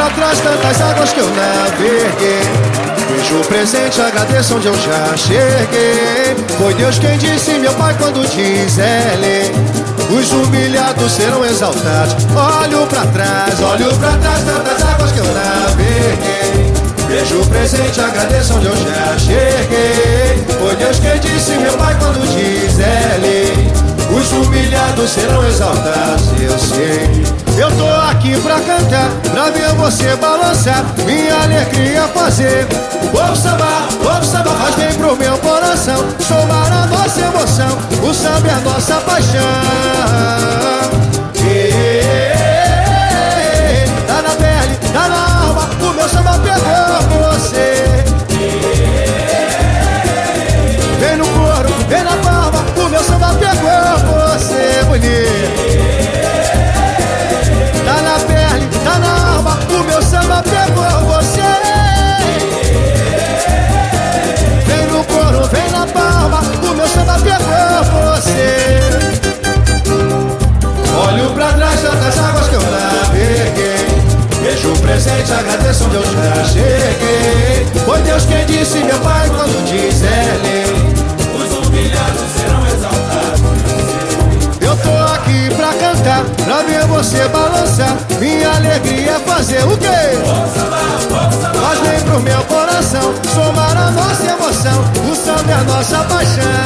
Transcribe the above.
pra trás tantas águas que eu naveguei Vejo o presente, agradeço onde eu já cheguei. Foi Deus quem disse, meu pai, quando diz ele. Os humilhados serão exaltados. Olho pra trás, olho pra trás tantas águas que eu naveguei Vejo o presente, agradeço onde eu já cheguei humilhados serão exaltados, eu sei. Eu tô aqui pra cantar, pra ver você balançar Minha alegria fazer. Povo samba, povo samba faz bem pro meu coração Somar a nossa emoção, o samba é a nossa paixão agradeço onde eu já cheguei. Foi Deus quem disse, meu pai, quando diz é lei Os humilhados serão exaltados. Eu tô aqui pra cantar, pra ver você balançar. Minha alegria é fazer o quê? Faz bem pro meu coração Somar a nossa emoção. O samba é a nossa paixão